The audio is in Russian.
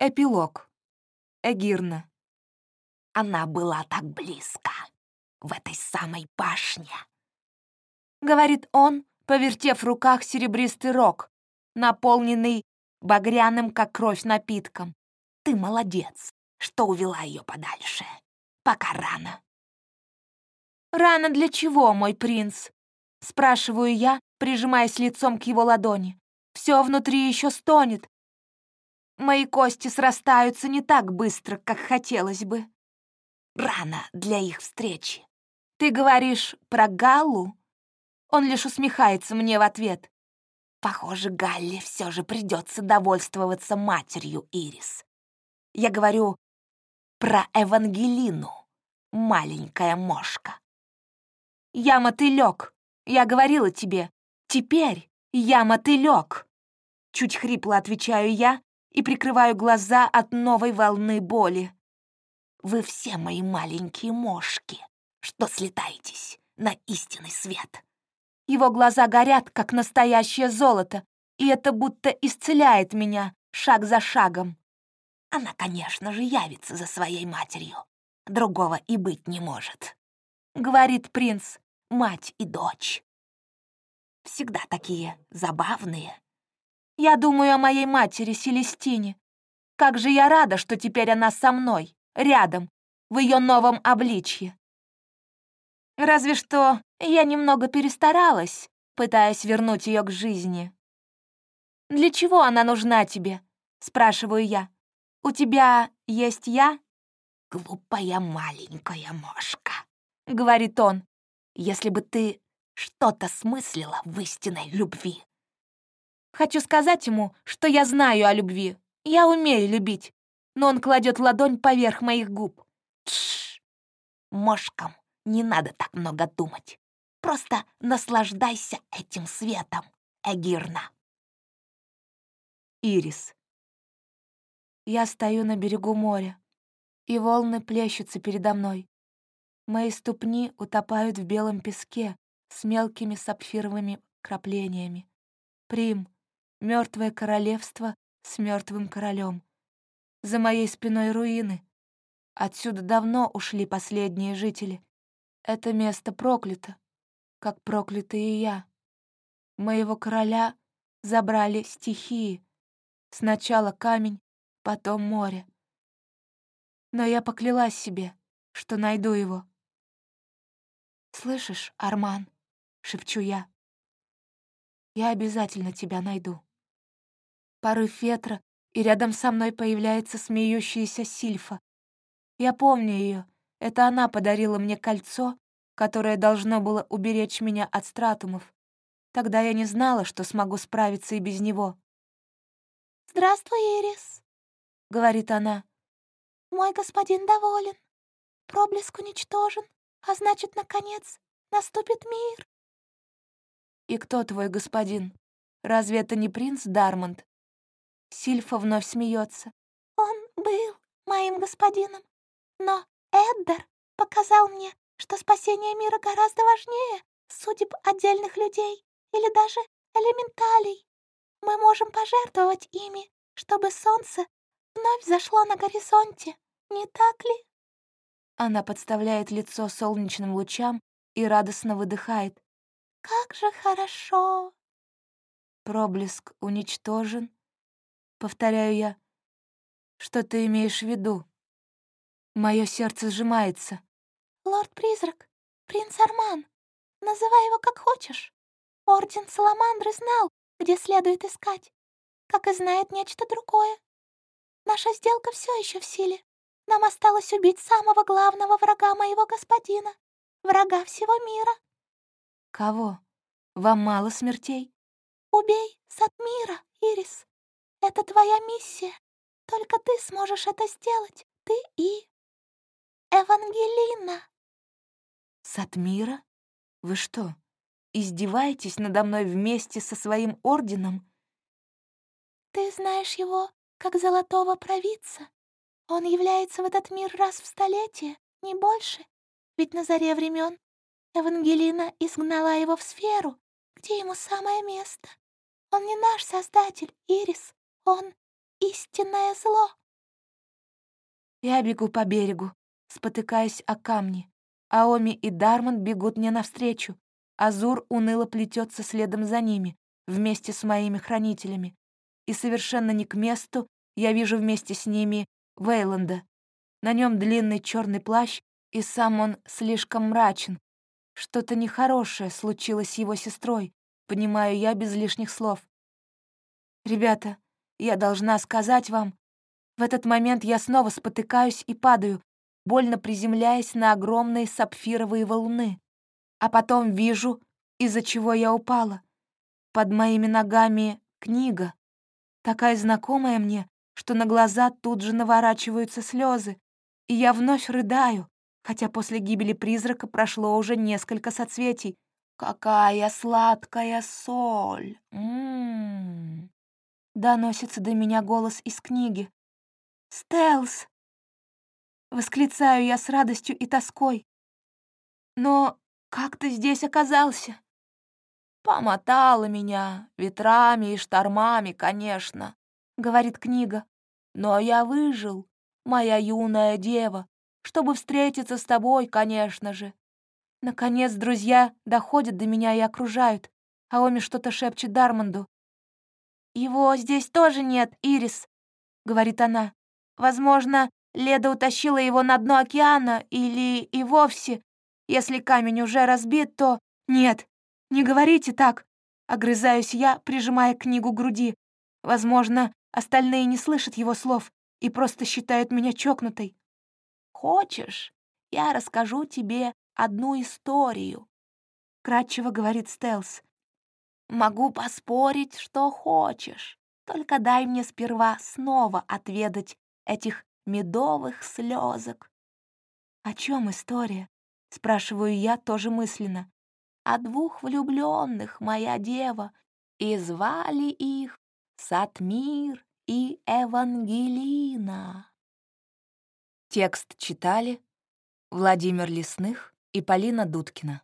Эпилог. Эгирна. Она была так близко, в этой самой башне. Говорит он, повертев в руках серебристый рог, наполненный багряным, как кровь, напитком. Ты молодец, что увела ее подальше. Пока рано. «Рано для чего, мой принц?» Спрашиваю я, прижимаясь лицом к его ладони. Все внутри еще стонет, Мои кости срастаются не так быстро, как хотелось бы. Рано для их встречи. Ты говоришь про Галлу? Он лишь усмехается мне в ответ. Похоже, Галле все же придется довольствоваться матерью Ирис. Я говорю про Евангелину, маленькая мошка. Я мотылек, я говорила тебе. Теперь я мотылек. Чуть хрипло отвечаю я, и прикрываю глаза от новой волны боли. Вы все мои маленькие мошки, что слетаетесь на истинный свет. Его глаза горят, как настоящее золото, и это будто исцеляет меня шаг за шагом. Она, конечно же, явится за своей матерью. Другого и быть не может. Говорит принц, мать и дочь. Всегда такие забавные я думаю о моей матери Селестине. Как же я рада, что теперь она со мной, рядом, в ее новом обличье. Разве что я немного перестаралась, пытаясь вернуть ее к жизни. «Для чего она нужна тебе?» — спрашиваю я. «У тебя есть я?» «Глупая маленькая мошка», — говорит он. «Если бы ты что-то смыслила в истинной любви, Хочу сказать ему, что я знаю о любви. Я умею любить. Но он кладет ладонь поверх моих губ. Тш! Мошкам не надо так много думать. Просто наслаждайся этим светом, Эгирна. Ирис. Я стою на берегу моря, и волны плещутся передо мной. Мои ступни утопают в белом песке с мелкими сапфировыми краплениями. Прим, Мертвое королевство с мертвым королем. За моей спиной руины. Отсюда давно ушли последние жители. Это место проклято, как проклята и я. Моего короля забрали стихии. Сначала камень, потом море. Но я поклялась себе, что найду его. «Слышишь, Арман?» — шепчу я. «Я обязательно тебя найду» порыв ветра, и рядом со мной появляется смеющаяся Сильфа. Я помню ее. Это она подарила мне кольцо, которое должно было уберечь меня от стратумов. Тогда я не знала, что смогу справиться и без него. «Здравствуй, Ирис», — говорит она. «Мой господин доволен. Проблеск уничтожен, а значит, наконец, наступит мир». «И кто твой господин? Разве это не принц Дармонд?» Сильфа вновь смеется. «Он был моим господином, но Эддер показал мне, что спасение мира гораздо важнее судеб отдельных людей или даже элементалей. Мы можем пожертвовать ими, чтобы солнце вновь зашло на горизонте, не так ли?» Она подставляет лицо солнечным лучам и радостно выдыхает. «Как же хорошо!» Проблеск уничтожен, Повторяю я. Что ты имеешь в виду? Мое сердце сжимается. Лорд-призрак, принц Арман, называй его как хочешь. Орден Саламандры знал, где следует искать, как и знает нечто другое. Наша сделка все еще в силе. Нам осталось убить самого главного врага моего господина, врага всего мира. Кого? Вам мало смертей? Убей Сатмира, Ирис. Это твоя миссия. Только ты сможешь это сделать. Ты и... Евангелина. Сатмира? Вы что, издеваетесь надо мной вместе со своим орденом? Ты знаешь его как золотого провидца. Он является в этот мир раз в столетие, не больше. Ведь на заре времен Евангелина изгнала его в сферу, где ему самое место. Он не наш создатель, Ирис. Он — истинное зло, Я бегу по берегу, спотыкаясь о камни. Аоми и Дармон бегут мне навстречу. Азур уныло плетется следом за ними, вместе с моими хранителями. И совершенно не к месту я вижу вместе с ними Вейланда. На нем длинный черный плащ, и сам он слишком мрачен. Что-то нехорошее случилось с его сестрой, понимаю я без лишних слов. «Ребята, я должна сказать вам...» В этот момент я снова спотыкаюсь и падаю, больно приземляясь на огромные сапфировые валуны. А потом вижу, из-за чего я упала. Под моими ногами книга, такая знакомая мне, что на глаза тут же наворачиваются слезы, и я вновь рыдаю, хотя после гибели призрака прошло уже несколько соцветий. «Какая сладкая соль!» М-м-м. Доносится до меня голос из книги. «Стелс!» Восклицаю я с радостью и тоской. «Но как ты здесь оказался?» «Помотала меня, ветрами и штормами, конечно», — говорит книга. «Но я выжил, моя юная дева, чтобы встретиться с тобой, конечно же». Наконец друзья доходят до меня и окружают. Аоми что-то шепчет Дармонду. «Его здесь тоже нет, Ирис», — говорит она. «Возможно, Леда утащила его на дно океана или и вовсе. Если камень уже разбит, то... Нет, не говорите так. Огрызаюсь я, прижимая книгу к груди. Возможно, остальные не слышат его слов и просто считают меня чокнутой. «Хочешь, я расскажу тебе одну историю?» Кратчево говорит Стелс. «Могу поспорить, что хочешь. Только дай мне сперва снова отведать этих медовых слезок. «О чем история?» — спрашиваю я тоже мысленно. «О двух влюбленных, моя дева, и звали их Сатмир и Евангелина». Текст читали Владимир Лесных и Полина Дудкина.